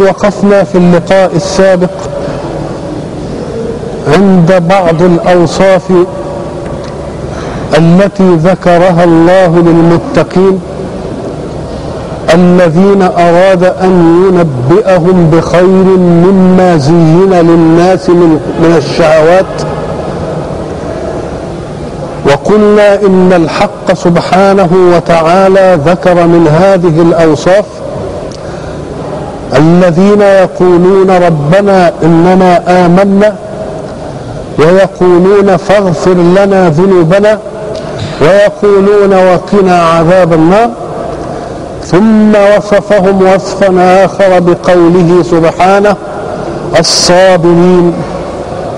وقفنا في اللقاء السابق عند بعض الأوصاف التي ذكرها الله للمتقين الذين أراد أن ينبئهم بخير مما زين للناس من, من الشهوات. وقلنا إن الحق سبحانه وتعالى ذكر من هذه الأوصاف الذين يقولون ربنا إننا آمنا ويقولون فاغفر لنا ذنوبنا ويقولون وقنا عذاب النار ثم وصفهم وصفا آخر بقوله سبحانه الصابرين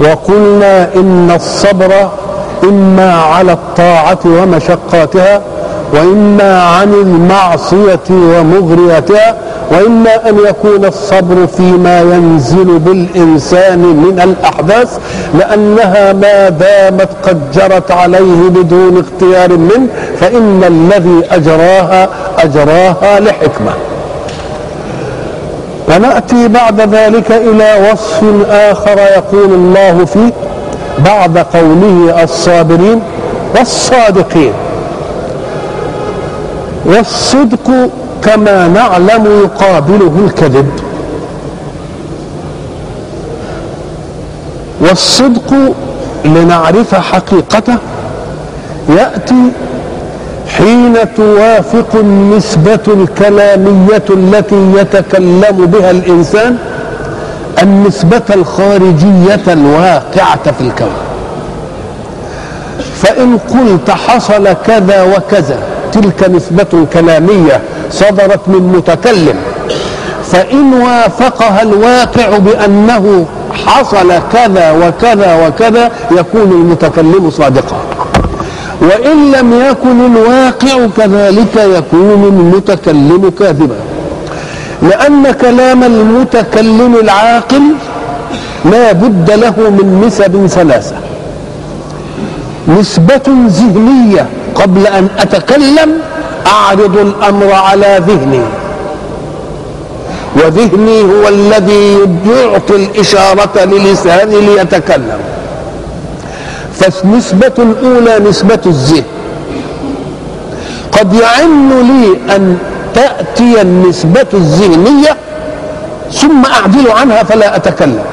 وقلنا إن الصبر إما على الطاعة ومشقاتها وإما عن المعصية ومغرياتها وإما أن يكون الصبر فيما ينزل بالإنسان من الأحداث لأنها ما دامت قد جرت عليه بدون اختيار منه فإن الذي أجراها أجراها لحكمة. ونأتي بعد ذلك إلى وصف آخر يقول الله فيه بعد قوله الصابرين والصادقين. والصدق كما نعلم يقابله الكذب. والصدق لنعرف حقيقته يأتي حين توافق النسبة الكلامية التي يتكلم بها الإنسان النسبة الخارجية الواقعة في الكون. فإن قلت حصل كذا وكذا تلك نسبة كلامية صدرت من متكلم فإن وافقها الواقع بأنه حصل كذا وكذا وكذا يكون المتكلم صادقا. وإن لم يكن الواقع كذلك يكون المتكلم كاذبا. لأن كلام المتكلم العاقل لا بد له من نسب ثلاثة. نسبة ذهنية قبل أن أتكلم أعرض الأمر على ذهني. وذهني هو الذي يعطي الإشارة للساني ليتكلم. فالنسبة الأولى نسبة الذهن. قد يعن لي أن تأتي النسبة الذهنية ثم أعدل عنها فلا أتكلم.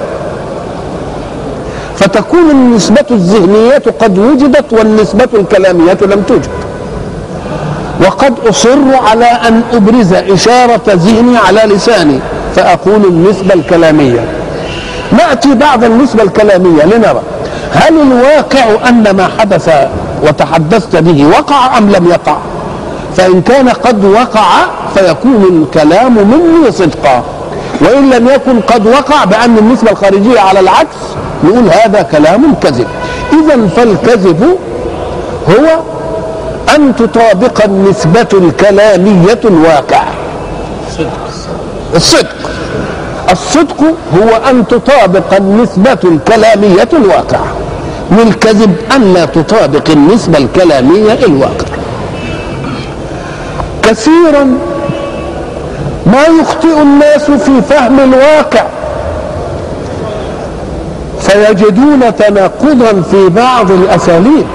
فتكون النسبة الذهنية قد وجدت والنسبة الكلامية لم توجد. وقد أصر على أن أبرز إشارة ذهني على لساني فأقول النسبة الكلامية. نأتي بعد النسبة الكلامية لنرى هل الواقع أن ما حدث وتحدثت به وقع أم لم يقع؟ فإن كان قد وقع فيكون الكلام مني صدقا. وإن لم يكن قد وقع بأن النسبة الخارجية على العكس نقول هذا كلام كذب. إذا فالكذب هو أن تطابق النسبة الكلامية الواقع. الصدق. الصدق هو أن تطابق النسبة الكلامية الواقع. والكذب أن لا تطابق النسبة الكلامية الواقع. كثيرا ما يخطئ الناس في فهم الواقع. فيجدون تناقضا في بعض الأساليب.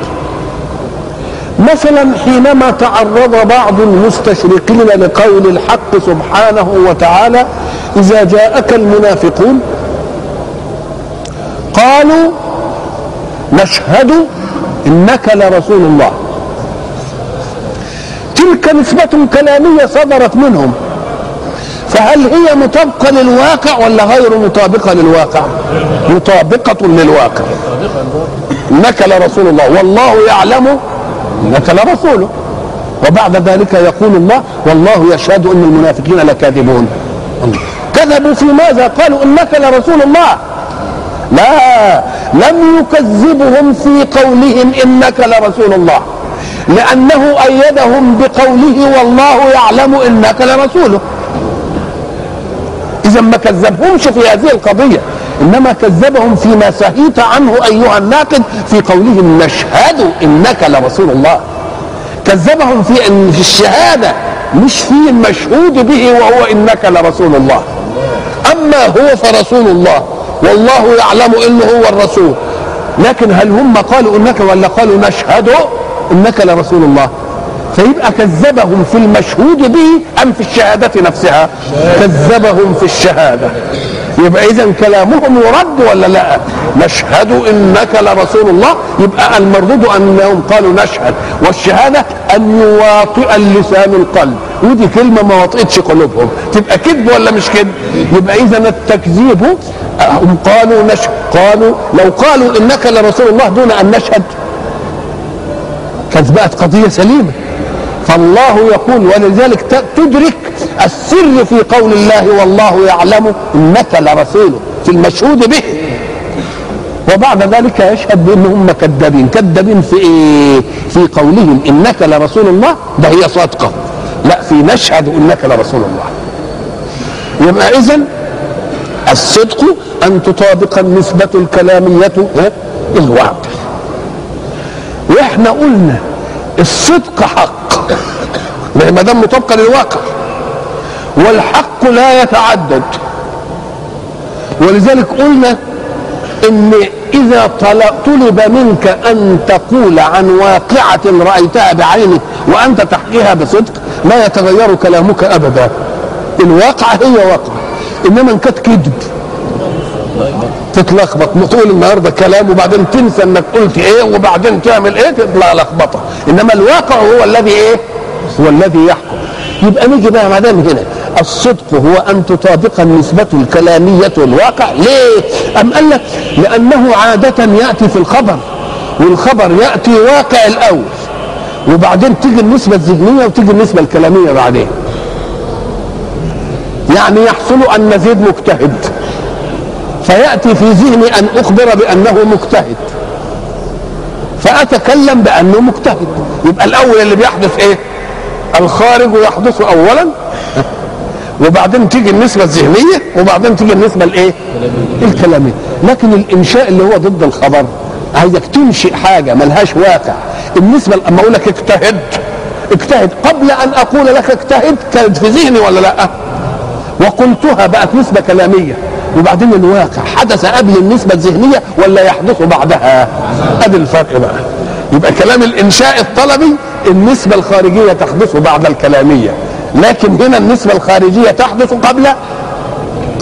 مثلا حينما تعرض بعض المستشرقين لقول الحق سبحانه وتعالى إذا جاءك المنافقون قالوا نشهد إنك لرسول الله. تلك نسبة كلامية صدرت منهم. فهل هي مطابقة للواقع ولا غير مطابقة للواقع؟ مطابقة للواقع. انك لرسول الله. والله يعلم انك لرسوله وبعد ذلك يقول الله والله يشهد إن المنافقين لكاذبون. كذبوا في ماذا؟ قالوا انك لرسول الله. لا لم يكذبهم في قولهم انك لرسول الله. لأنه أيدهم بقوله والله يعلم انك لرسوله اذا ما كذبهمش في هذه القضية إنما كذبهم فيما سهيت عنه أيها الناقد في قولهم نشهد إنك لرسول الله. كذبهم في في الشهادة مش في المشهود به وهو إنك لرسول الله. واما هو فرسول الله والله يعلم إنه هو الرسول. لكن هل هم قالوا إنك ولا قالوا نشهد إنك لرسول الله؟ فيبقى كذبهم في المشهود به أم في الشهادة نفسها؟ كذبهم في الشهادة. يبقى اذا كلامهم يرد ولا لا؟ نشهد إنك لرسول الله. يبقى المردود أنهم قالوا نشهد. والشهادة أن يواطئ اللسان القلب. ودي كلمة ما وطئتش قلوبهم. تبقى كذب ولا مش كذب؟ يبقى اذا التكذيب هم قالوا نشهد. قالوا لو قالوا إنك لرسول الله دون أن نشهد. كانت بقت قضية سليمة. فالله يقول ولذلك تدرك السر في قول الله والله يعلم انك لرسوله في المشهود به. وبعد ذلك يشهد بانهم كذابين كذابين في إيه؟ في قولهم إنك لرسول الله. ده هي صادقة. لا في نشهد إنك لرسول الله. يبقى اذا الصدق أن تطابق النسبة الكلامية الواقع وإحنا قلنا الصدق حق. ما دام مطابقة للواقع. والحق لا يتعدد. ولذلك قلنا إن إذا طلب منك أن تقول عن واقعة رأيتها بعينك وأنت تحكيها بصدق لا يتغير كلامك ابدا. الواقع هي واقع إنما إن كانت كذب. تتلخبط. تقول النهارده كلام وبعدين تنسى إنك قلت إيه وبعدين تعمل إيه؟ تطلع لخبطة. إنما الواقع هو الذي إيه؟ هو الذي يحكم. يبقى نيجي بقى دام هنا. الصدق هو أن تطابق النسبة الكلامية الواقع. ليه؟ أم قال لك؟ لأنه عادة يأتي في الخبر والخبر يأتي واقع الأول. وبعدين تيجي النسبة الذهنية وتيجي النسبة الكلامية بعدين. يعني يحصل أن زيد مجتهد. فيأتي في ذهني أن أخبر بأنه مجتهد. فأتكلم بأنه مجتهد. يبقى الأول اللي بيحدث إيه؟ الخارج يحدث أولا وبعدين تيجي النسبة الذهنية وبعدين تيجي النسبة الإيه؟ الكلامية. لكن الإنشاء اللي هو ضد الخبر عايزك تنشئ حاجة ملهاش واقع. النسبة أما أقول لك اجتهد. اجتهد. قبل أن أقول لك اجتهد كانت في ذهني ولا لأ؟ وقلتها بقت نسبة كلامية. وبعدين الواقع حدث قبل النسبة الذهنية ولا يحدث بعدها؟ أدي الفرق بقى. يبقى كلام الإنشاء الطلبي النسبة الخارجية تحدث بعد الكلامية. لكن هنا النسبة الخارجية تحدث قبل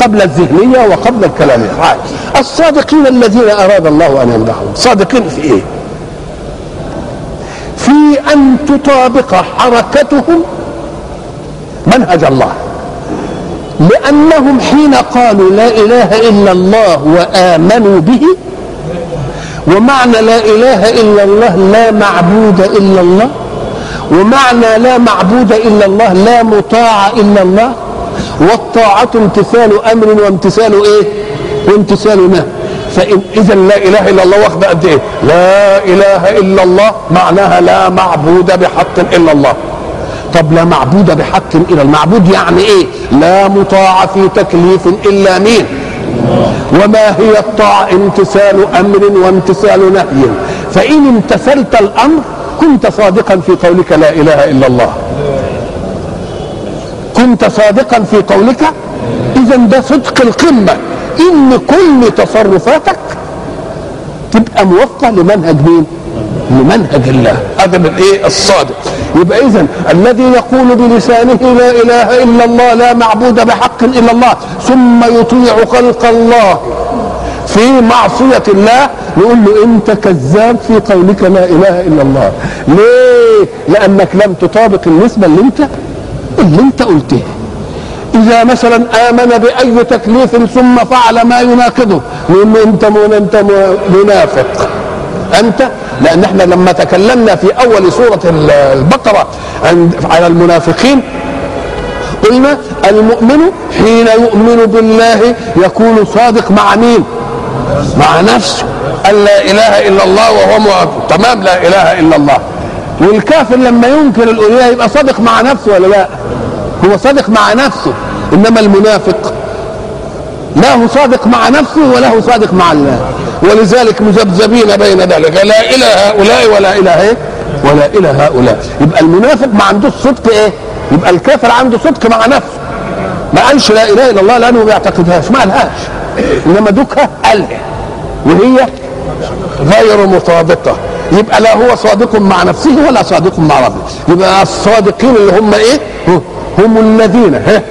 قبل الذهنية وقبل الكلامية. الصادقين الذين أراد الله أن يمدحهم صادقين في إيه؟ في أن تطابق حركتهم منهج الله. لأنهم حين قالوا لا إله إلا الله وآمنوا به ومعنى لا إله إلا الله لا معبود إلا الله ومعنى لا معبود إلا الله لا مطاع إلا الله والطاعة امتثال أمر وامتثال إيه؟ وامتثال نهي فإن إذا لا إله إلا الله واخدة قد إيه؟ لا إله إلا الله معناها لا معبود بحق إلا الله. طب لا معبود بحق إلا المعبود يعني إيه؟ لا مطاع في تكليف إلا مين؟ وما هي الطاعة؟ امتثال أمر وامتثال نهي. فإن امتثلت الأمر كنت صادقا في قولك لا إله إلا الله كنت صادقا في قولك اذا ده صدق القمة إن كل تصرفاتك تبقى موفقة لمنهج مين لمنهج الله. هذا من إيه؟ الصادق. يبقى اذا الذي يقول بلسانه لا إله إلا الله لا معبود بحق إلا الله ثم يطيع خلق الله في معصية الله نقول له أنت كذاب في قولك لا إله إلا الله. ليه؟ لأنك لم تطابق النسبة اللي أنت اللي أنت قلتها إذا مثلا آمن بأي تكليف ثم فعل ما يناقضه له أنت أنت منافق. أنت لأن إحنا لما تكلمنا في أول سورة البقرة عند على المنافقين قلنا المؤمن حين يؤمن بالله يكون صادق مع مين؟ مع نفسه. قال لا إله إلا الله وهو مؤمن. تمام لا إله إلا الله. والكافر لما ينكر الالوهيه يبقى صادق مع نفسه ولا لا؟ هو صادق مع نفسه. إنما المنافق لا هو صادق مع نفسه ولا هو صادق مع الله. ولذلك مذبذبين بين ذلك. لا إلى هؤلاء ولا إلى إيه؟ ولا إلى هؤلاء. يبقى المنافق ما عندوش صدق إيه؟ يبقى الكافر عنده صدق مع نفسه. ما قالش لا إله إلا الله لأنه ما بيعتقدهاش ما قالهاش. إنما دوكها قالها وهي غير مطابقه يبقى لا هو صادق مع نفسه ولا صادق مع ربه. يبقى الصادقين اللي هم إيه؟ هم الذين. ها؟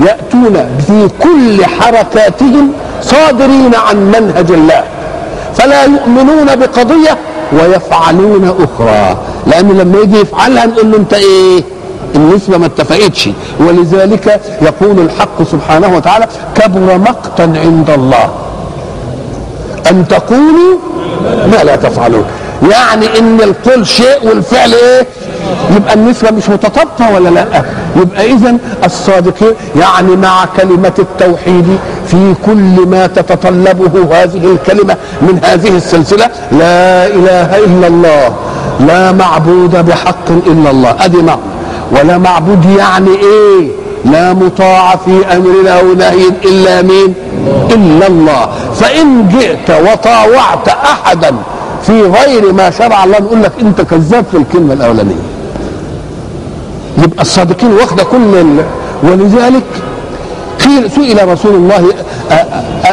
يأتون في كل حركاتهم صادرين عن منهج الله. فلا يؤمنون بقضية ويفعلون أخرى. لأن لما يجي يفعلها نقول له أنت إيه؟ النسبة ما اتفقتش. ولذلك يقول الحق سبحانه وتعالى كبر مقتا عند الله. أن تقولوا ما لا تفعلون. يعني إن القول شيء والفعل إيه؟ يبقى النسبة مش متطابقة ولا لأ؟ يبقى اذا الصادقين يعني مع كلمة التوحيد في كل ما تتطلبه هذه الكلمة من هذه السلسلة لا إله إلا الله لا معبود بحق إلا الله. أدي معنى ولا معبود يعني إيه؟ لا مطاع في امرنا أو نهي إلا مين؟ إلا الله. فإن جئت وطاوعت أحدا في غير ما شرع الله نقول لك أنت كذاب في الكلمة الأولانية. يبقى الصادقين واخدة كل ال... ولذلك قيل سئل رسول الله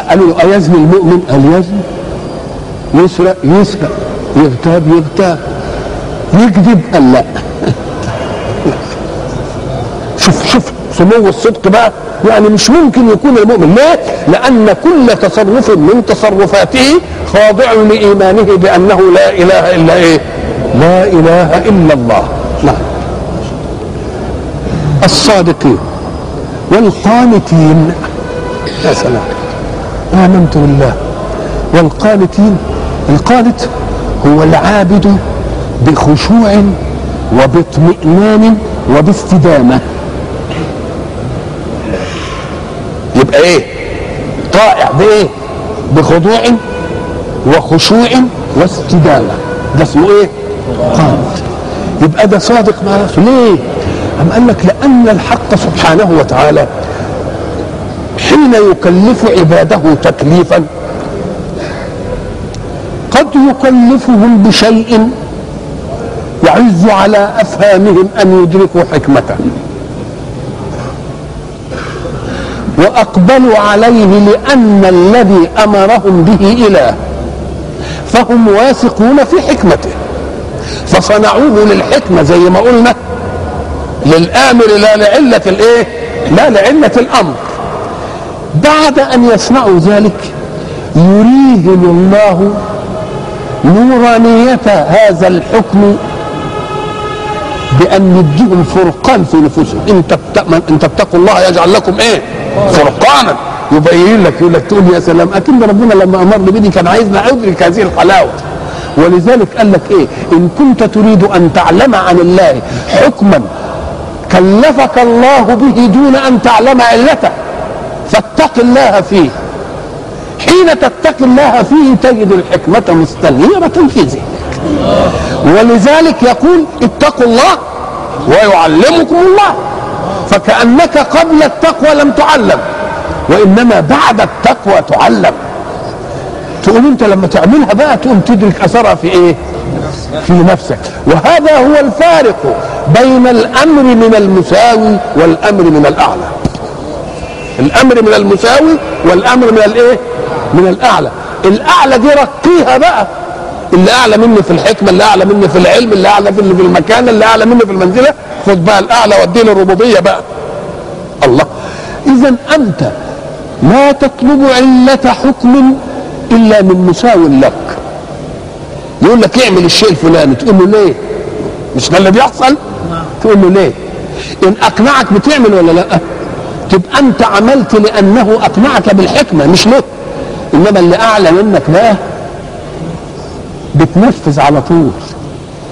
قالوا له ايزني المؤمن؟ قال يزني يسرق يسرق. يغتاب يغتاب. يكذب؟ قال لا. شوف شوف سمو الصدق بقى. يعني مش ممكن يكون المؤمن ليه؟ لأن كل تصرف من تصرفاته خاضع لإيمانه بأنه لا إله إلا إيه؟ لا إله إلا الله. الصادقين والقانتين. يا سلام. آمنت بالله. والقانتين القانت هو العابد بخشوع وباطمئنان وباستدامة. يبقى إيه؟ طائع بإيه؟ بخضوع وخشوع واستدامة. ده اسمه إيه؟ قانت. يبقى ده صادق مع نفسه ليه؟ أم قال لك لأن الحق سبحانه وتعالى حين يكلف عباده تكليفا قد يكلفهم بشيء يعز على أفهامهم أن يدركوا حكمته. وأقبلوا عليه لأن الذي أمرهم به إله فهم واثقون في حكمته. فصنعوه للحكمة زي ما قلنا. للامر لا لعلة الإيه؟ لا لعلة الأمر. بعد أن يصنعوا ذلك يريهم الله نورانية هذا الحكم بأن يديهم فرقان في نفوسهم. إن إن تتقوا الله يجعل لكم إيه؟ فرقانا. يبين لك يقول لك تقول يا سلام أكيد ربنا لما أمرني بدي كان عايزنا ادرك هذه الحلاوة. ولذلك قال لك إيه؟ إن كنت تريد أن تعلم عن الله حكما كلفك الله به دون أن تعلم علته. فاتق الله فيه. حين تتقي الله فيه تجد الحكمة مستنيرة في ذهنك. ولذلك يقول اتقوا الله ويعلمكم الله. فكأنك قبل التقوى لم تعلم وإنما بعد التقوى تعلم. تقول أنت لما تعملها بقى تقوم تدرك أثرها في إيه؟ في نفسك. وهذا هو الفارق بين الأمر من المساوي والأمر من الأعلى. الأمر من المساوي والأمر من الإيه؟ من الأعلى. الأعلى دي رقيها بقى. اللي أعلى مني في الحكمة اللي أعلى مني في العلم اللي أعلى مني في المكان اللي أعلى مني في المنزلة. خد بقى الأعلى واديه الربوبية بقى. الله. اذا أنت لا تطلب علة حكم إلا من مساو لك. يقول لك اعمل الشيء الفلاني. تقول له ليه؟ مش ده اللي بيحصل؟ تقول له ليه؟ إن أقنعك بتعمل ولا لأ؟ تبقى أنت عملت لأنه أقنعك بالحكمة مش له إنما اللي أعلى منك بقى بتنفذ على طول.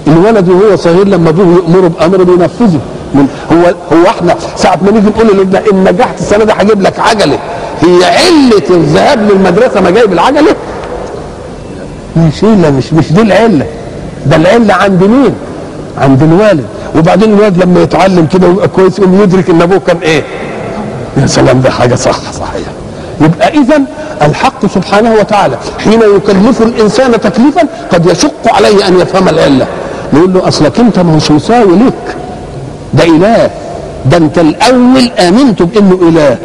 الولد وهو صغير لما أبوه يأمره بأمر بينفذه. من هو هو إحنا ساعة ما نيجي نقول لابننا إن نجحت السنة دي هجيب لك عجلة. هي علة الذهاب للمدرسة ما جايب العجلة. ماشي لا مش مش دي العلة. ده العلة عند مين؟ عند الوالد. وبعدين الولد لما يتعلم كده ويبقى كويس يقوم يدرك إن أبوه كان إيه؟ يا سلام ده حاجة صح صحيح. يبقى اذا الحق سبحانه وتعالى حين يكلف الإنسان تكليفا قد يشق عليه أن يفهم العلة. نقول له أصلك أنت ما هوش مساوي لك ده إله. ده أنت الأول آمنت بإنه إله.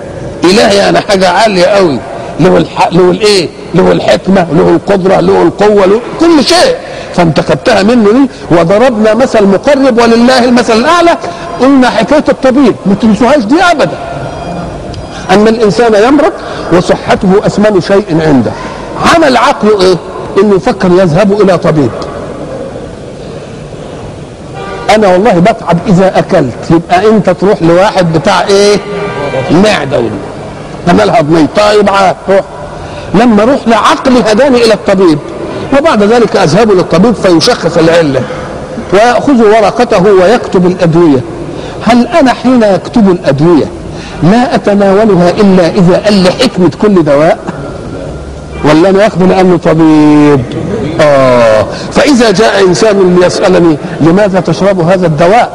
اله يعني حاجة عالية قوي له الح... له الايه? له الحكمة له القدرة له القوة له كل شيء. فانت خدتها منه دي وضربنا مثل مقرب ولله المثل الأعلى. قلنا حكاية الطبيب ما تنسوهاش دي أبدا. أن الإنسان يمرض وصحته أثمن شيء عنده. عمل عقله إيه؟ إنه يفكر يذهب إلى طبيب. أنا والله بتعب إذا أكلت. يبقى أنت تروح لواحد بتاع إيه؟ معدة عملها هضميه طيب روح لما روح لعقلي هداني إلى الطبيب وبعد ذلك اذهب للطبيب فيشخص العلة ويأخذ ورقته ويكتب الأدوية. هل أنا حين يكتب الأدوية لا أتناولها إلا إذا قال لي حكمة كل دواء؟ ولا أنا اخذه لأنه طبيب؟ آه. فإذا جاء إنسان ليسالني لماذا تشرب هذا الدواء؟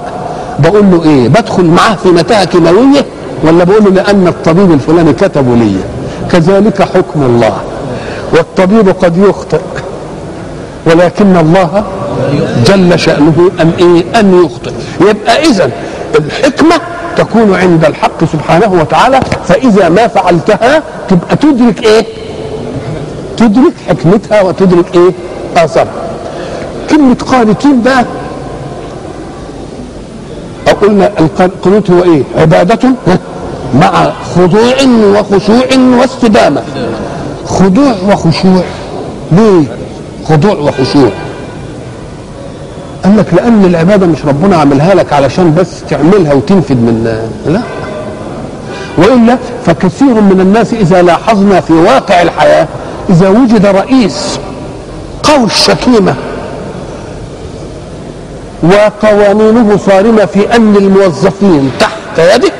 بقول له إيه؟ بدخل معاه في متاهة كيماوية ولا بقول له لأن الطبيب الفلاني كتبه لي كذلك حكم الله. والطبيب قد يخطئ. ولكن الله جل شأنه أن إيه؟ أن يخطئ. يبقى إذا الحكمة تكون عند الحق سبحانه وتعالى فإذا ما فعلتها تبقى تدرك إيه؟ تدرك حكمتها وتدرك إيه؟ آثارها. كلمة قانتين بقى قلنا القنوت هو إيه؟ عبادة. مع خضوع وخشوع واستدامة. خضوع وخشوع. ليه؟ خضوع وخشوع. قال لك لأن العبادة مش ربنا عاملها لك علشان بس تعملها وتنفد من لا. وإلا فكثير من الناس إذا لاحظنا في واقع الحياة إذا وجد رئيس قوي الشكيمه وقوانينه صارمة في ان الموظفين تحت يده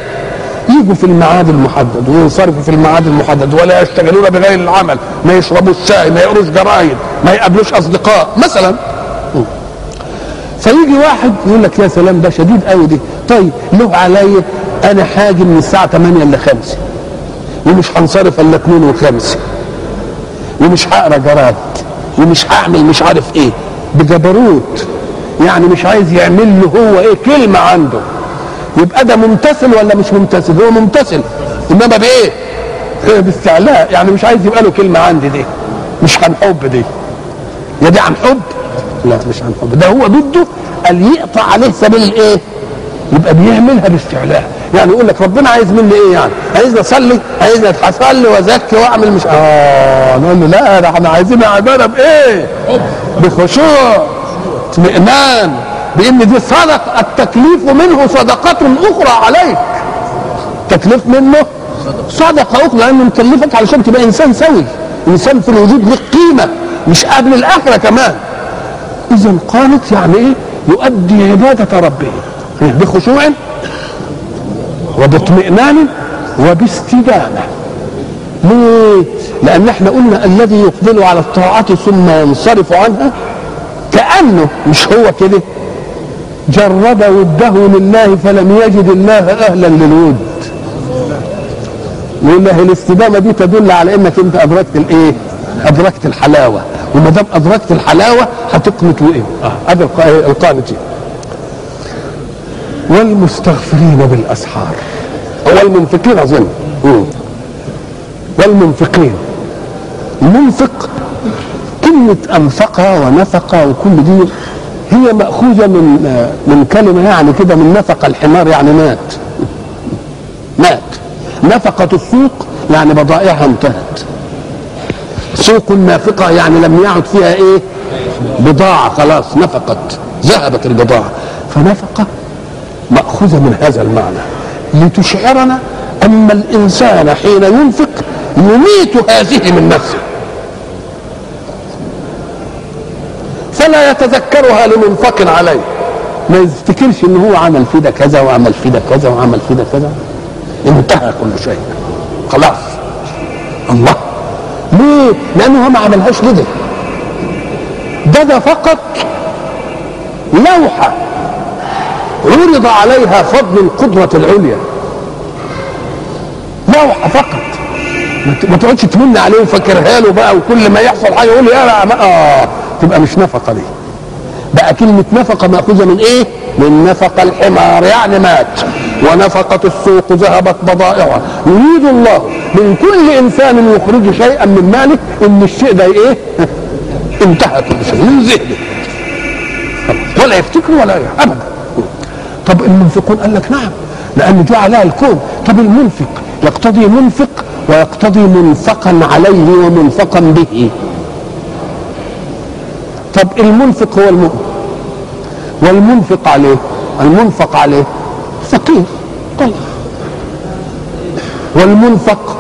يجوا في الميعاد المحدد وينصرفوا في الميعاد المحدد ولا يشتغلون بغير العمل ما يشربوش شاي ما يقروش جرايد ما يقابلوش أصدقاء مثلا. فيجي واحد يقول لك يا سلام ده شديد قوي دي. طيب له عليا أنا حاجة من الساعة 8 ل 5 ومش هنصرف إلا 2 و5 ومش هقرأ جرايد. ومش هعمل مش عارف إيه. بجبروت. يعني مش عايز يعمل له هو إيه؟ كلمة عنده. يبقى ده ممتثل ولا مش ممتثل؟ هو ممتثل. إنما بإيه؟ باستعلاء. يعني مش عايز يبقى له كلمة عندي دي. مش عن حب دي. يا دي عن حب؟ لا مش عن حب. ده هو بده قال يقطع عليه سبيل الإيه؟ يبقى بيعملها باستعلاء. يعني يقول لك ربنا عايز مني إيه يعني؟ عايزني أصلي؟ عايزني أصلي وأزكي وأعمل مش آه نقول له لا ده إحنا عايزين عباده بإيه؟ بخشوع اطمئنان. بان دي صدق التكليف منه صدقة أخرى عليك. تكليف منه صدقة أخرى لأنه مكلفك علشان تبقى انسان سوي انسان في الوجود له قيمة مش قبل الآخرة كمان. إذا قالت يعني إيه؟ يؤدي عبادة ربه. بخشوع وباطمئنان وباستدامه ليه؟ لأن إحنا قلنا الذي يقبل على الطاعة ثم ينصرف عنها كأنه مش هو كده. جرد وده لله فلم يجد الله أهلا للود. يقول الاستدامة دي تدل على إنك أنت أدركت الإيه؟ أدركت الحلاوة. وما دام أدركت الحلاوة هتقنط وايه هذا آه. القانتين والمستغفرين بالأسحار. والمنفقين أظن. والمنفقين. المنفق كلمة أنفق ونفق وكل دي هي مأخوذة من من كلمة يعني كده من نفق الحمار يعني مات. مات. نفقة السوق يعني بضائعها انتهت. سوق نافقة يعني لم يعد فيها إيه؟ بضاعة خلاص نفقت. ذهبت البضاعة. فنفقة مأخوذة من هذا المعنى. لتشعرنا أن الإنسان حين ينفق يميت هذه من نفسه. فلا يتذكرها لمنفق عليه. ما يفتكرش ان هو عمل في ده كذا وعمل في ده كذا وعمل في ده كذا. انتهى كل شيء. خلاص. الله. ليه؟ لأنه هو ما عملهاش كده ده ده فقط لوحة عرض عليها فضل القدرة العليا. لوحة فقط. ما تقعدش تمن عليه وفكرها له بقى وكل ما يحصل حاجة يقول يا لا آه. تبقى مش نفقة دي بقى كلمة نفقة مأخوذة من إيه؟ من نفق الحمار يعني مات. ونفقت السوق ذهبت بضائعها. يريد الله من كل إنسان يخرج شيئا من ماله إن الشيء ده إيه؟ انتهى كل شيء من ذهنه. ولا يفتكر ولا ابدا. طب المنفقون؟ قال لك نعم لأن دي عليها الكون. طب المنفق يقتضي منفق ويقتضي منفقا عليه ومنفقا به. طب المنفق هو المؤمن والمنفق عليه المنفق عليه فقير. طيب. والمنفق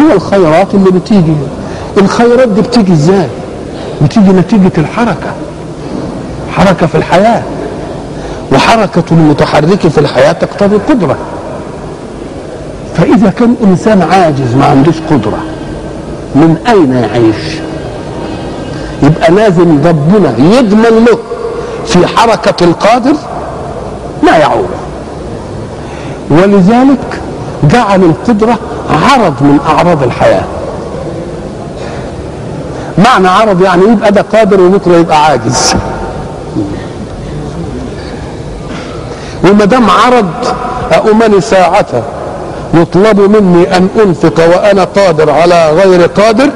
هو الخيرات اللي بتيجي. الخيرات دي بتيجي إزاي؟ بتيجي نتيجة الحركة. حركة في الحياة. وحركة المتحرك في الحياة تقتضي قدرة. فإذا كان إنسان عاجز ما عندوش قدرة من أين يعيش؟ يبقى لازم ربنا يضمن له في حركة القادر ما يعوله ولذلك جعل القدرة عرض من أعراض الحياة. معنى عرض يعني يبقى ده قادر وبكرة يبقى عاجز. وما دام عرض أؤمني ساعة يطلب مني أن أنفق وأنا قادر على غير قادر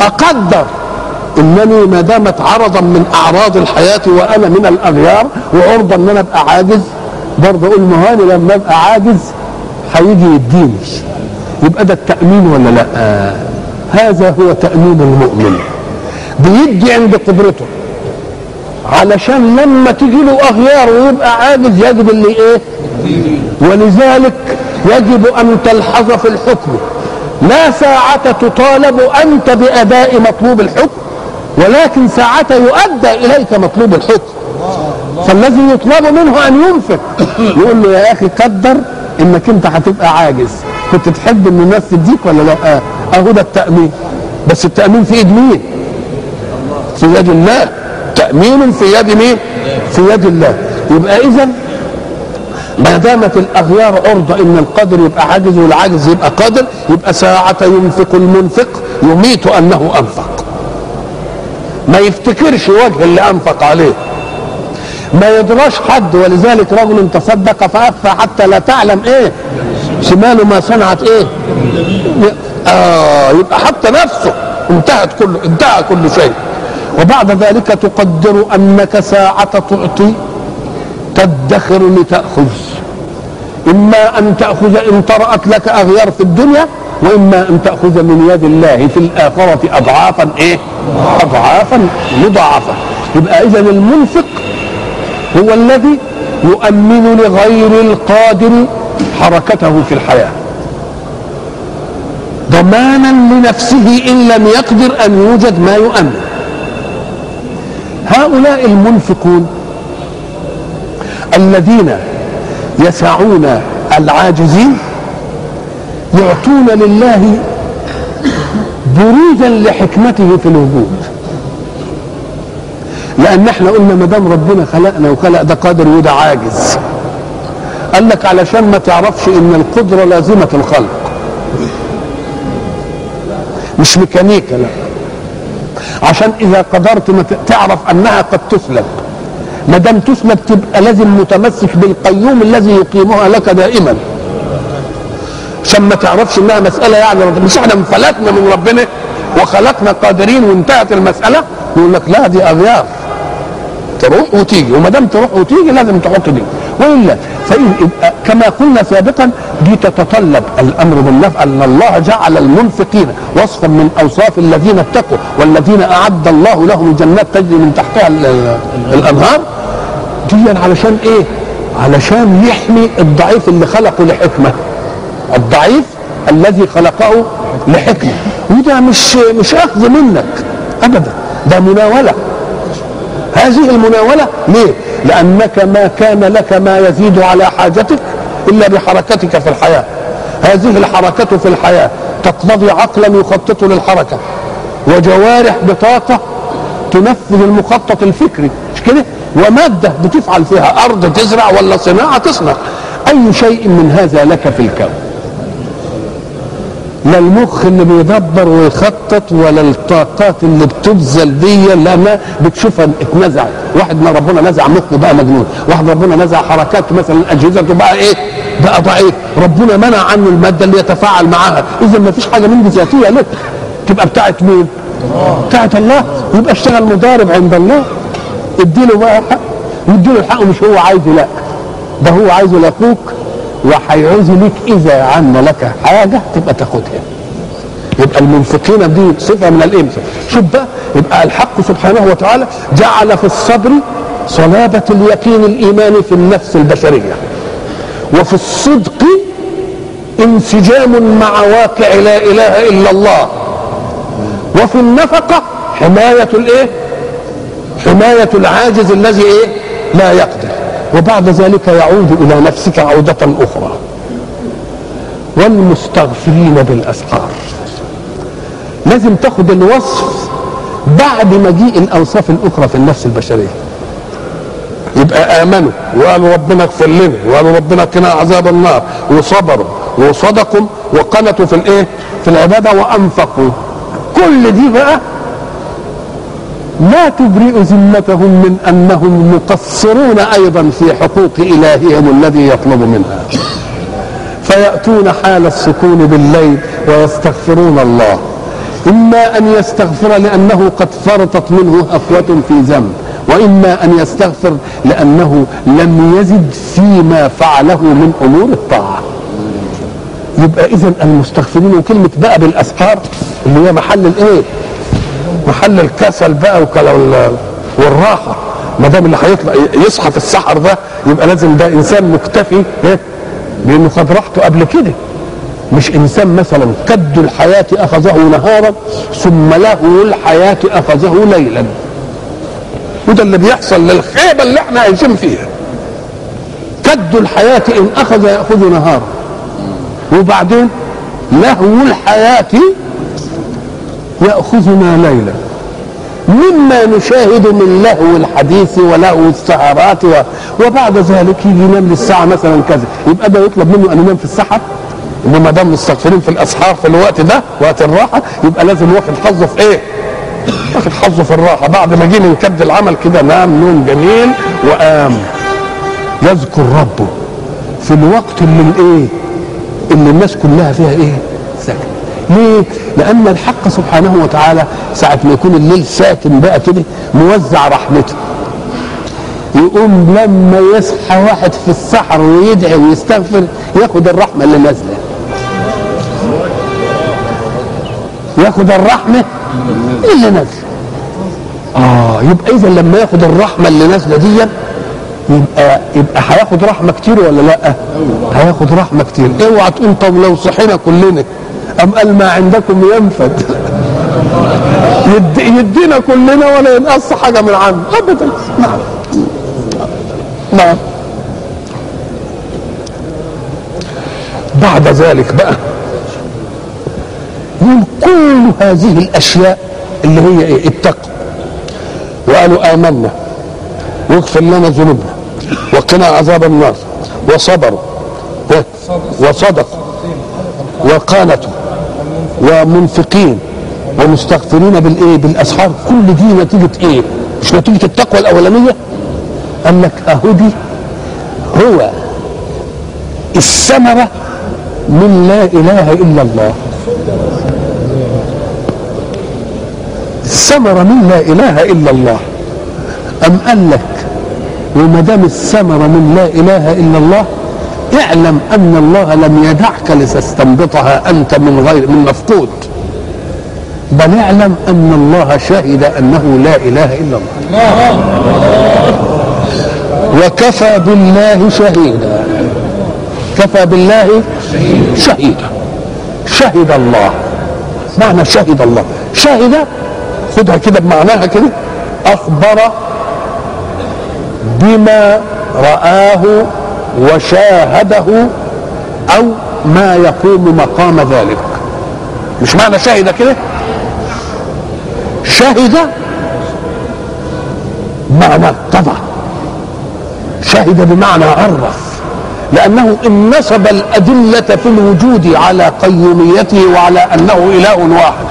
أقدر. إنني ما دامت عرضا من أعراض الحياة وأنا من الأغيار وعرضه ان أنا ابقى عاجز برضه أقول مهاني لما أبقى عاجز هيجي يديني. يبقى ده التأمين ولا لأ. هذا هو تأمين المؤمن. بيدي عند قدرته. علشان لما تجي له أغيار ويبقى عاجز يجب اللي إيه؟ ولذلك يجب أن تلحظ في الحكم. لا ساعة تطالب أنت بأداء مطلوب الحكم. ولكن ساعة يؤدى إليك مطلوب الحكم فالذي يطلب منه أن ينفق يقول له يا أخي قدر إنك أنت هتبقى عاجز كنت تحب إن الناس تديك ولا لأ؟ آه. أهو ده التأمين بس التأمين في إيد مين؟ في يد الله تأمين في يد مين؟ في يد الله يبقى إذا ما دامت الأغيار عرضة إن القادر يبقى عاجز والعاجز يبقى قادر يبقى ساعة ينفق المنفق يميت أنه أنفق ما يفتكرش وجه اللي أنفق عليه. ما يدراش حد ولذلك رجل تصدق فأخفى حتى لا تعلم إيه. شماله ما صنعت إيه. آه يبقى حتى نفسه انتهت كل انتهى كل شيء. وبعد ذلك تقدر أنك ساعة تعطي تدخر لتأخذ. إما أن تأخذ إن طرأت لك أغيار في الدنيا وإما أن تأخذ من يد الله في الآخرة أضعافا إيه؟ أضعافا مضاعفة يبقى إذا المنفق هو الذي يؤمن لغير القادر حركته في الحياة. ضمانا لنفسه إن لم يقدر أن يوجد ما يؤمن. هؤلاء المنفقون الذين يسعون العاجزين يعطون لله بروزا لحكمته في الوجود. لأن إحنا قلنا ما دام ربنا خلقنا وخلق ده قادر وده عاجز. قال لك علشان ما تعرفش إن القدرة لازمة الخلق. مش ميكانيكا لا. عشان إذا قدرت ما تعرف أنها قد تسلب. ما دام تسلب تبقى لازم متمسك بالقيوم الذي يقيمها لك دائما. عشان ما تعرفش انها مسألة يعني مش إحنا انفلتنا من ربنا وخلقنا قادرين وانتهت المسألة يقول لك لا دي أغيار. تروح وتيجي. وما دام تروح وتيجي لازم تحط دي. وإلا كما قلنا سابقا دي تتطلب الأمر بالنفع أن الله جعل المنفقين وصفا من أوصاف الذين اتقوا والذين أعد الله لهم جنات تجري من تحتها الأنهار. دي علشان إيه؟ علشان يحمي الضعيف اللي خلقه لحكمة. الضعيف الذي خلقه لحكمة. وده مش مش أخذ منك ابدا. ده مناولة. هذه المناولة ليه؟ لأنك ما كان لك ما يزيد على حاجتك إلا بحركتك في الحياة. هذه الحركة في الحياة تقتضي عقلا يخطط للحركة. وجوارح بطاقة تنفذ المخطط الفكري. مش كده؟ ومادة بتفعل فيها أرض تزرع ولا صناعة تصنع. أي شيء من هذا لك في الكون. لا المخ اللي بيدبر ويخطط ولا الطاقات اللي بتبذل دي لا ما بتشوفها اتنزعت واحد ما ربنا نزع مخه بقى مجنون. واحد ربنا نزع حركاته مثلا أجهزته بقى إيه؟ بقى ضعيف. ربنا منع عنه المادة اللي يتفاعل معاها اذا ما فيش حاجة من ذاتية لك تبقى بتاعت مين؟ بتاعت الله. يبقى اشتغل مضارب عند الله. اديله بقى حق واديله الحق. مش هو عايزه لا. ده هو عايزه لأخوك. وهيعوز ليك إذا عنا لك حاجة تبقى تاخدها. يبقى المنفقين دي صفة من الامثل شوف بقى يبقى الحق سبحانه وتعالى جعل في الصبر صلابة اليقين الايماني في النفس البشرية. وفي الصدق انسجام مع واقع لا إله إلا الله. وفي النفقة حماية الإيه؟ حماية العاجز الذي إيه؟ لا يقدر. وبعد ذلك يعود إلى نفسك عودة أخرى. والمستغفرين بالاسحار لازم تاخد الوصف بعد مجيء الأوصاف الأخرى في النفس البشرية. يبقى آمنوا وقالوا ربنا اغفر لنا وقالوا ربنا قنا عذاب النار. وصبروا وصدقوا وقنتوا في الإيه؟ في العبادة وأنفقوا. كل دي بقى لا تبرئ ذمتهم من أنهم مقصرون أيضا في حقوق إلههم الذي يطلب منها. فيأتون حال السكون بالليل ويستغفرون الله. إما أن يستغفر لأنه قد فرطت منه هفوه في ذنب وإما أن يستغفر لأنه لم يزد فيما فعله من أمور الطاعة. يبقى اذا المستغفرين وكلمه بقى بالاسحار اللي هي محل الإيه؟ محل الكسل بقى والراحة. ما دام اللي هيطلع يصحى في السحر ده يبقى لازم ده إنسان مكتفي إيه؟ لأنه خد راحته قبل كده. مش إنسان مثلا كد الحياة أخذه نهارا ثم له الحياة أخذه ليلا. وده اللي بيحصل للخيبة اللي إحنا عايشين فيها. كد الحياة إن أخذ يأخذ نهارا. وبعدين لهو الحياة يأخذنا ليلا مما نشاهد من لهو الحديث ولهو السهرات و... وبعد ذلك يجي ينام للساعه مثلا كذا يبقى ده يطلب منه أن ينام في السحر وما دام مستغفرين في الأسحار في الوقت ده وقت الراحة يبقى لازم واخد حظه في إيه؟ واخد حظه في الراحة بعد ما جه من كد العمل كده نام نوم جميل وقام يذكر ربه في الوقت اللي الايه؟ اللي الناس كلها فيها إيه؟ ساكت ليه؟ لأن الحق سبحانه وتعالى ساعة ما يكون الليل ساكن بقى كده موزع رحمته. يقوم لما يصحى واحد في السحر ويدعي ويستغفر ياخد الرحمة اللي نازلة. ياخد الرحمة اللي نازلة. آه يبقى إذا لما ياخد الرحمة اللي نازلة دي يبقى يبقى هياخد رحمة كتير ولا لأ؟ هياخد رحمة كتير. اوعى تقول طب لو صحينا كلنا أم قال ما عندكم ينفد؟ يد يدينا كلنا ولا ينقص حاجة من عنده أبدا. نعم. نعم. بعد ذلك بقى من كل هذه الأشياء اللي هي إيه؟ التقوى. وقالوا آمنا. واغفر لنا ذنوبنا وقنا عذاب النار وصبروا وصدقوا وقانتوا ومنفقين ومستغفرين بالإيه؟ بالأسحار. كل دي نتيجة إيه؟ مش نتيجة التقوى الأولانية؟ قال لك اهو دي هو الثمرة من لا إله إلا الله. الثمرة من لا إله إلا الله. أم قال لك وما دام الثمره من لا إله إلا الله اعلم أن الله لم يدعك لتستنبطها أنت من غير من مفقود. بل اعلم أن الله شهد أنه لا إله إلا الله. وكفى بالله شهيدا. كفى بالله شهيدا. شهد الله. معنى شهد الله. شهد خدها كده بمعناها كده أخبر بما رآه وشاهده أو ما يقوم مقام ذلك. مش معنى شهد كده؟ شهد معنى اتضح. شهد بمعنى عرف. لأنه إن نسب الأدلة في الوجود على قيوميته وعلى أنه إله واحد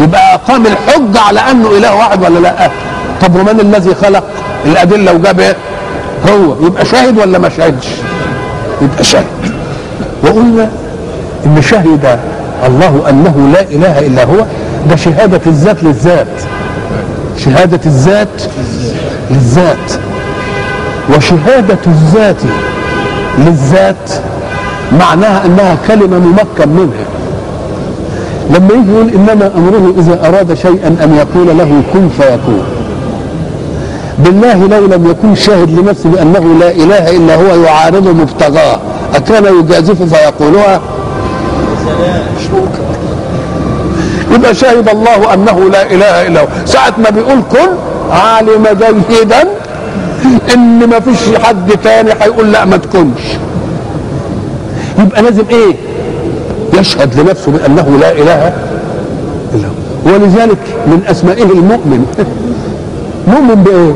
يبقى أقام الحج على أنه إله واحد ولا لأ؟ طب ومن الذي خلق؟ الأدلة وجاب؟ هو يبقى شاهد ولا ما شاهدش؟ يبقى شاهد. وقلنا إن شهد الله أنه لا إله إلا هو ده شهادة الذات للذات. شهادة الذات للذات. وشهادة الذات للذات معناها أنها كلمة ممكن منها. لما يجي يقول إنما أمره إذا أراد شيئا أن يقول له كن فيكون. بالله لو لم يكن شاهد لنفسه بأنه لا إله إلا هو يعارض مبتغاه أكان يجازف فيقولها يبقى شهد الله أنه لا إله إلا هو؟ ساعة ما بيقول كن علم جيدا إن ما فيش حد تاني هيقول لا ما تكونش. يبقى لازم إيه؟ يشهد لنفسه بأنه لا إله إلا هو. ولذلك من أسمائه المؤمن. مؤمن بايه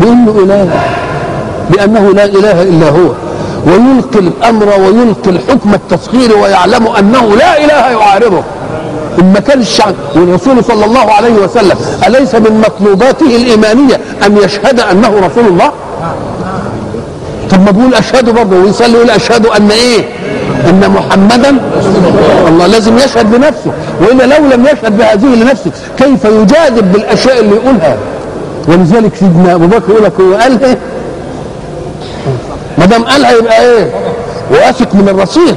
بانه اله بانه لا إله إلا هو ويلقي الأمر ويلقي الحكم التسخير ويعلم أنه لا إله يعارضه إن ما كان الشعب والرسول صلى الله عليه وسلم أليس من مطلوباته الإيمانية أن يشهد أنه رسول الله؟ طب ما بيقول أشهد برضه ويصلي يقول أشهد أن إيه؟ أن محمدا الله لازم يشهد لنفسه وإلا لو لم يشهد بهذه لنفسه كيف يجاذب بالأشياء اللي يقولها؟ ولذلك سيدنا أبو بكر يقول لك هو قال إيه؟ ما دام قالها يبقى إيه؟ وأثق من الرصيد.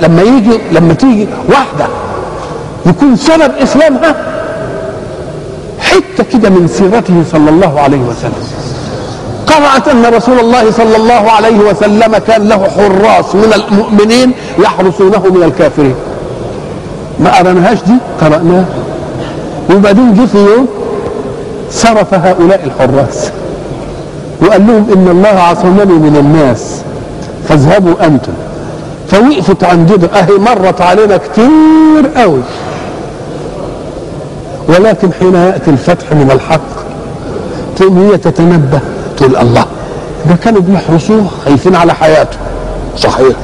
لما يجي لما تيجي واحدة يكون سبب إسلامها حتة كده من سيرته صلى الله عليه وسلم. قرأت أن رسول الله صلى الله عليه وسلم كان له حراس من المؤمنين يحرسونه من الكافرين. ما قرأناهاش دي؟ قرأناها. وبعدين جه في يوم صرف هؤلاء الحراس وقال لهم إن الله عصمني من الناس. فاذهبوا أنتم. فوقفت عندنا أهي مرت علينا كتير قوي. ولكن حين يأتي الفتح من الحق تقوم هي تتنبه تقول الله ده كانوا بيحرسوه خايفين على حياته. صحيح.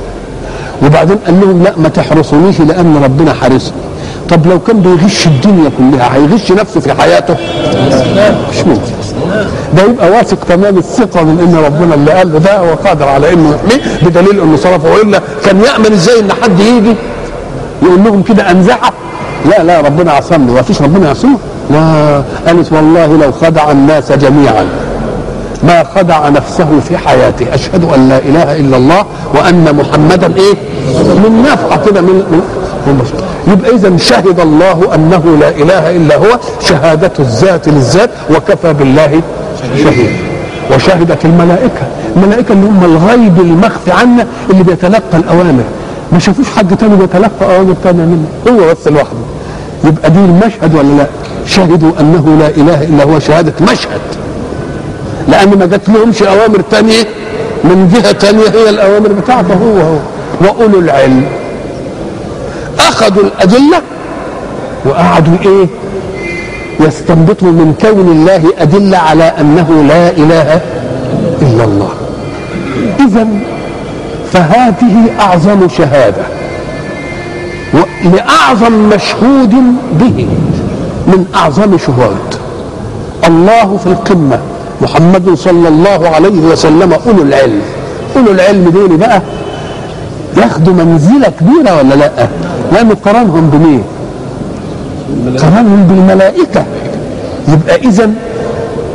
وبعدين قال لهم لا ما تحرسونيش لأن ربنا حارسني طب لو كان بيغش الدنيا كلها هيغش نفسه في حياته؟ مش ممكن. ده يبقى واثق تمام الثقة من إن ربنا اللي قال له ده هو قادر على إنه يحميه بدليل إنه صرفه وإلا كان يأمن إزاي إن حد يجي يقول لهم كده أنزعة؟ لا لا ربنا عصمني. ما فيش ربنا يعصمه؟ لا. قالت والله لو خدع الناس جميعا ما خدع نفسه في حياته. أشهد أن لا إله إلا الله وأن محمدا إيه؟ من نفعة كده من, من يبقى اذا شهد الله أنه لا إله إلا هو شهادة الذات للذات وكفى بالله شهيدا وشهدت الملائكة. الملائكة اللي هم الغيب المخفي عنا اللي بيتلقى الأوامر. ما شافوش حد تاني بيتلقى أوامر تانية منه. هو بس لوحده. يبقى دي المشهد ولا لا؟ شهدوا أنه لا إله إلا هو شهادة مشهد. لأن ما جات لهمش أوامر تانية من جهة تانية هي الأوامر بتاعته هو هو. وأولو العلم. أخذوا الأدلة وقعدوا إيه؟ يستنبطوا من كون الله أدلة على أنه لا إله إلا الله. اذا فهذه أعظم شهادة لاعظم مشهود به من أعظم شهود. الله في القمة محمد صلى الله عليه وسلم أولو العلم. أولو العلم دول بقى ياخدوا منزلة كبيرة ولا لأ؟ لأنه قرنهم بمين؟ قرنهم بالملائكة. يبقى اذا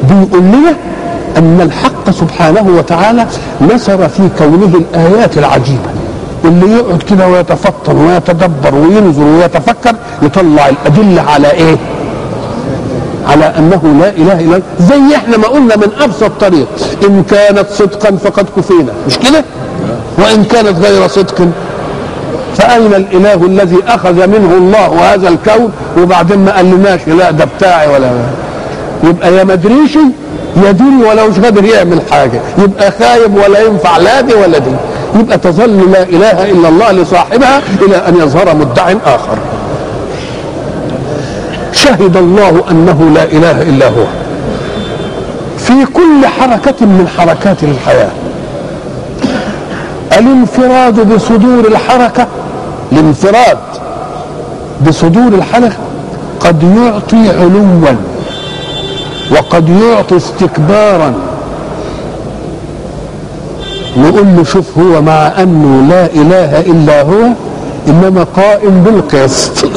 بيقول لنا أن الحق سبحانه وتعالى نشر في كونه الآيات العجيبة. اللي يقعد كده ويتفطن ويتدبر وينظر ويتفكر يطلع الأدلة على إيه؟ على أنه لا إله إلا الله. زي إحنا ما قلنا من أبسط طريق. إن كانت صدقا فقد كفينا. مش كده؟ وإن كانت غير صدق فأين الإله الذي أخذ منه الله هذا الكون وبعدين ما قالناش لا ده بتاعي ولا يبقى يا مدريش يدري ولا مش قادر يعمل حاجة. يبقى خايب ولا ينفع لا دي ولا دي. يبقى تظل لا إله إلا الله لصاحبها إلى أن يظهر مدع آخر. شهد الله أنه لا إله إلا هو. في كل حركة من حركات الحياة. الانفراد بصدور الحركة الانفراد بصدور الحركة قد يعطي علوا وقد يعطي استكبارا. نقول له شوف هو مع أنه لا إله إلا هو إنما قائم بالقسط.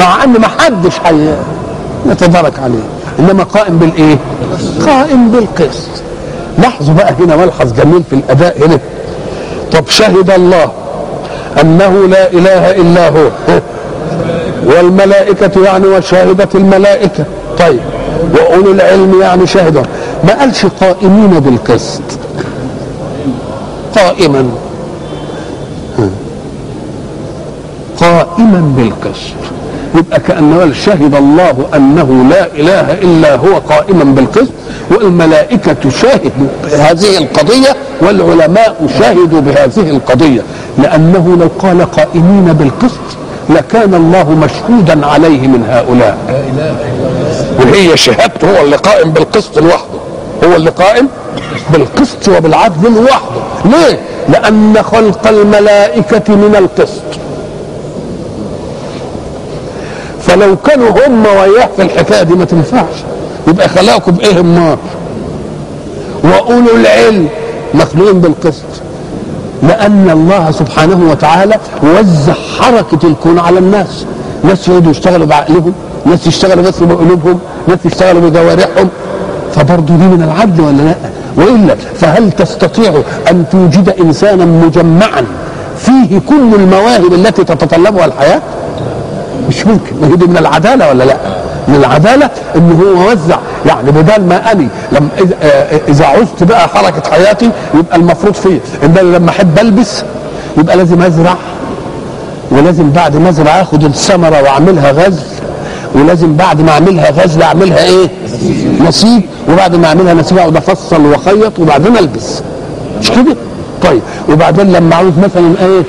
مع ان ما حدش يتدرك عليه إنما قائم بالإيه؟ قائم بالقسط. لاحظوا بقى هنا ملحظ جميل في الأداء هنا. طب شهد الله أنه لا إله إلا هو. والملائكة يعني وشاهدت الملائكة. طيب وأولو العلم يعني شهدوا. ما قالش قائمين بالقسط؟ قائما. قائما بالقسط. يبقى كأنه شهد الله أنه لا إله إلا هو قائما بالقسط والملائكة شاهدوا بهذه القضية والعلماء شاهدوا بهذه القضية. لأنه لو قال قائمين بالقسط لكان الله مشهودا عليه من هؤلاء. وهي شهادته هو اللي قائم بالقسط لوحده. هو اللي قائم بالقسط وبالعدل لوحده. ليه؟ لأن خلق الملائكة من القسط. فلو كانوا هم وياه في الحكاية دي ما تنفعش. يبقى خلقكم بايه النار وأولو العلم مخلوقين بالقسط. لأن الله سبحانه وتعالى وزع حركة الكون على الناس. ناس يقعدوا يشتغلوا بعقلهم ناس يشتغلوا بس بقلوبهم ناس يشتغلوا بجوارحهم. فبرضه دي من العدل ولا لأ؟ وإلا فهل تستطيع أن توجد إنسانا مجمعا فيه كل المواهب التي تتطلبها الحياة؟ مش ممكن ما هي دي من العدالة ولا لا؟ من العدالة ان هو وزع يعني بدل ما أني لما إذا عزت بقى حركة حياتي يبقى المفروض فيه إن أنا لما أحب ألبس يبقى لازم أزرع ولازم بعد ما أزرع آخد الثمرة وأعملها غزل ولازم بعد ما أعملها غزل أعملها إيه؟ نسيج وبعد ما أعملها نسيج أقعد أفصل وأخيط وبعدين ألبس. مش كده؟ طيب وبعدين لما عاوز مثلا إيه؟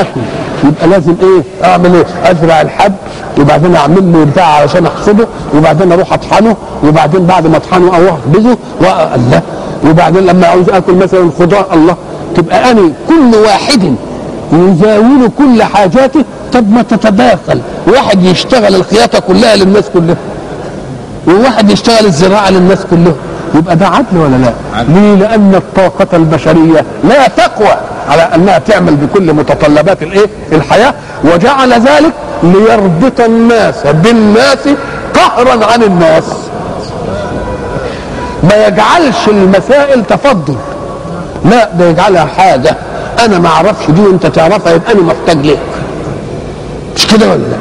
آكل. يبقى لازم إيه؟ اعمل إيه؟ ازرع الحب وبعدين اعمل له بتاع علشان احصده وبعدين أروح اطحنه وبعدين بعد ما اطحنه أروح اخبزه الله. وبعدين لما عاوز اكل مثلا خضار الله. تبقى أنا كل واحد يزاول كل حاجاته. طب ما تتداخل. واحد يشتغل الخياطة كلها للناس كلها. وواحد يشتغل الزراعة للناس كلها. يبقى ده عدل ولا لا؟ ليه؟ لأن الطاقة البشرية لا تقوى على أنها تعمل بكل متطلبات الإيه؟ الحياة وجعل ذلك ليربط الناس بالناس قهرا عن الناس. ما يجعلش المسائل تفضل. لا ده يجعلها حاجة أنا ما أعرفش دي وأنت تعرفها يبقى أنا محتاج ليك. مش كده ولا لا؟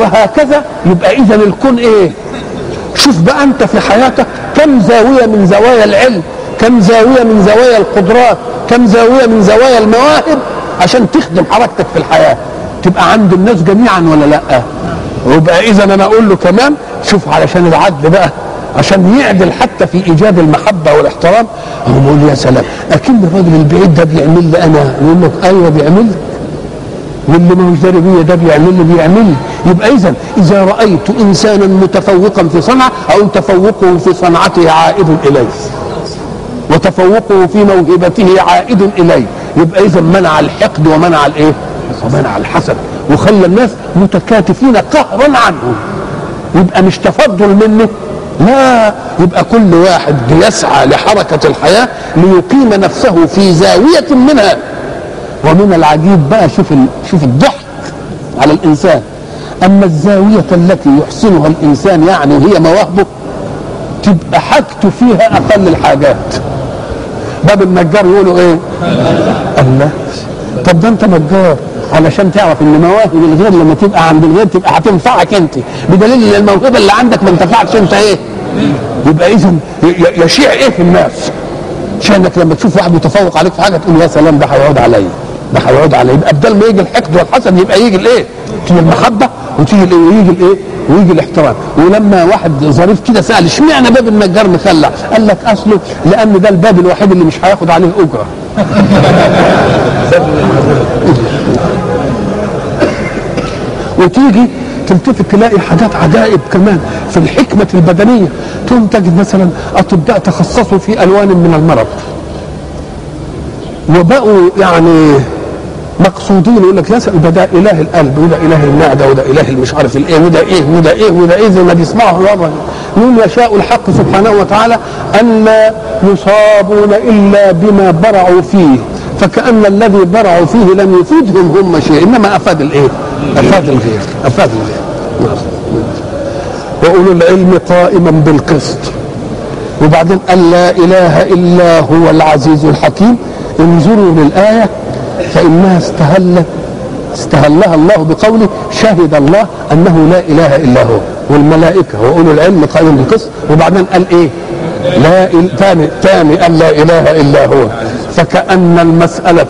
وهكذا يبقى إذا الكون إيه؟ شوف بقى أنت في حياتك كم زاوية من زوايا العلم؟ كم زاوية من زوايا القدرات؟ كم زاوية من زوايا المواهب؟ عشان تخدم حركتك في الحياة. تبقى عند الناس جميعا ولا لأ؟ ويبقى إذا أنا أقول له كمان شوف علشان العدل بقى. عشان يعدل حتى في إيجاد المحبة والاحترام. بيقول يا سلام أكن الراجل البعيد ده بيعمل لي أنا؟ يقول لك أيوه بيعمل لي. واللي ما هوش داري ده بيعمل لي بيعمل لي يبقى اذا إذا رأيت إنسانا متفوقا في صنعة أو تفوقه في صنعته عائد إليه. وتفوقه في موهبته عائد إليه. يبقى اذا منع الحقد ومنع الإيه؟ ومنع الحسد. وخلى الناس متكاتفين قهرا عنه. يبقى مش تفضل منه. لا يبقى كل واحد بيسعى لحركة الحياة ليقيم نفسه في زاوية منها. ومن العجيب بقى شوف شوف الضحك على الإنسان. أما الزاوية التي يحسنها الإنسان يعني هي مواهبه تبقى حاجته فيها أقل الحاجات. باب النجار يقولوا إيه؟ الله. طب ده أنت نجار علشان تعرف إن مواهب الغير لما تبقى عند الغير تبقى هتنفعك أنت. بدليل إن الموهبة اللي عندك ما انتفعتش أنت إيه؟ يبقى اذا يشيع إيه في الناس؟ عشانك لما تشوف واحد متفوق عليك في حاجة تقول يا سلام ده هيعود عليا. ده هيعود عليا يبقى بدل ما يجي الحقد والحسد يبقى يجي الإيه؟ تيجي المحبه وتيجي الإيه؟ ويجي الإيه؟ ويجي الاحترام ولما واحد ظريف كده سأل اشمعنى باب النجار مخلع؟ قال لك أصله لأن ده الباب الوحيد اللي مش هياخد عليه أجرة. وتيجي تلتفت تلاقي حاجات عجائب كمان في الحكمة البدنية. تقوم تجد مثلا أطباء تخصصوا في ألوان من المرض. وبقوا يعني مقصودين يقول لك يسأل ده إله القلب وده إله المعدة وده إله مش عارف الإيه وده إيه وده إيه وده إيه زي ما بيسمعوا الوضع. يوم يشاء الحق سبحانه وتعالى؟ أن لا يصابون إلا بما برعوا فيه. فكأن الذي برعوا فيه لم يفيدهم هم شيء إنما أفاد الإيه؟ أفاد الغير أفاد الغير. وأولو العلم قائما بالقسط. وبعدين قال لا إله إلا هو العزيز الحكيم. انظروا للآية. فإنها استهلت استهلها الله بقوله شهد الله أنه لا إله إلا هو والملائكة وأولو العلم قائما بالقسط وبعدين قال إيه؟ لا. تاني تاني قال لا إله إلا هو فكأن المسألة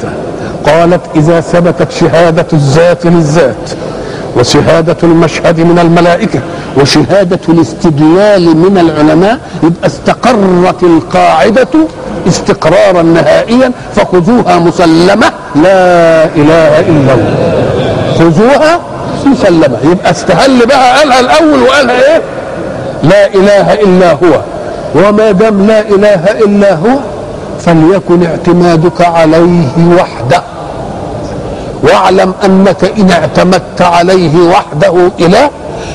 قالت إذا ثبتت شهادة الذات للذات وشهادة المشهد من الملائكة وشهادة الاستدلال من العلماء يبقى استقرت القاعدة استقرارا نهائيا فخذوها مسلمة. لا إله إلا الله. خذوها مسلمة. يبقى استهل بها قالها الأول وقالها إيه؟ لا إله إلا هو. وما دام لا إله إلا هو فليكن اعتمادك عليه وحده. واعلم أنك إن اعتمدت عليه وحده إله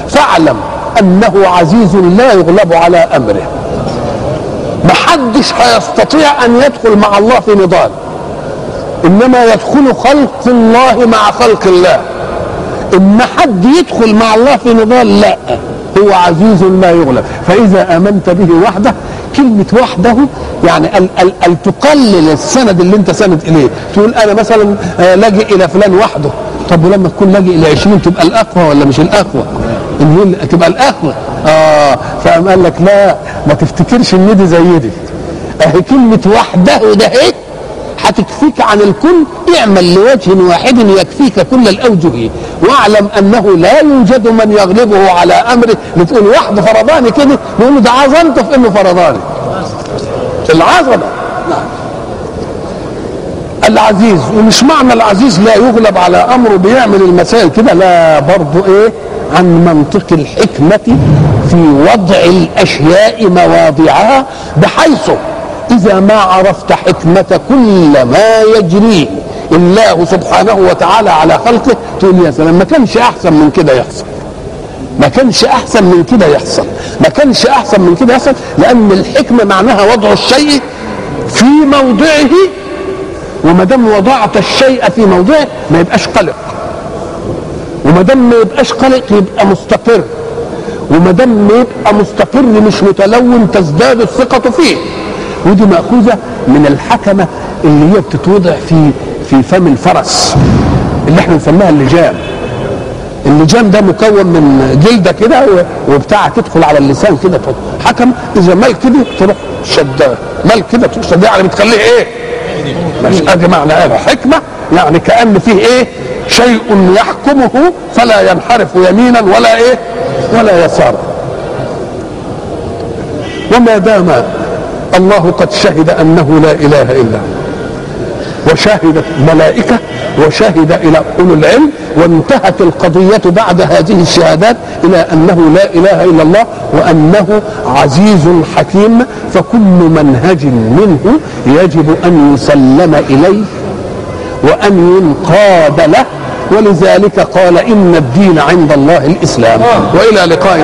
فاعلم أنه عزيز لا يغلب على أمره. محدش هيستطيع أن يدخل مع الله في نضال. إنما يدخل خلق الله مع خلق الله. إن حد يدخل مع الله في نضال لا. هو عزيز لا يغلب. فإذا آمنت به وحده كلمة وحده يعني ال ال ال تقلل السند اللي أنت سند إليه. تقول أنا مثلا لاجئ إلى فلان وحده. طب ولما تكون لاجئ إلى 20 تبقى الأقوى ولا مش الأقوى؟ تبقى الأقوى. آه فقام قال لك لا. ما تفتكرش إن دي زي دي. أهي كلمة وحده ده هيك هتكفيك عن الكل اعمل لوجه واحد يكفيك كل الأوجه. واعلم أنه لا يوجد من يغلبه على أمره. بتقول واحد فرضاني كده نقول ده عظمته في إنه فرضاني. العظمة. العزيز ومش معنى العزيز لا يغلب على أمره بيعمل المسائل كده لا برضه إيه؟ عن منطق الحكمة في وضع الأشياء مواضعها بحيث إذا ما عرفت حكمة كل ما يجريه الله سبحانه وتعالى على خلقه تقول يا سلام ما كانش أحسن من كده يحصل. ما كانش أحسن من كده يحصل. ما كانش أحسن من كده يحصل لأن الحكمة معناها وضع الشيء في موضعه وما دام وضعت الشيء في موضعه ما يبقاش قلق. وما دام ما يبقاش قلق يبقى مستقر. وما دام يبقى مستقر مش متلون تزداد الثقة فيه ودي مأخوذة من الحكمة اللي هي بتتوضع في في فم الفرس اللي إحنا نسميها اللجام اللجام ده مكون من جلدة كده وبتاع تدخل على اللسان كده حكم إذا مال كده تروح شداه مال كده تروح شداه يعني بتخليه إيه؟ مش أدي معنى هذا حكمة يعني كأن فيه إيه؟ شيء يحكمه فلا ينحرف يمينا ولا إيه؟ ولا يسارا وما دام الله قد شهد أنه لا إله إلا هو وشهدت الملائكه وشهد إلى أولو العلم وانتهت القضية بعد هذه الشهادات إلى أنه لا إله إلا الله وأنه عزيز حكيم فكل منهج منه يجب أن يسلم إليه وأن ينقاد له ولذلك قال إن الدين عند الله الإسلام. وإلى لقاء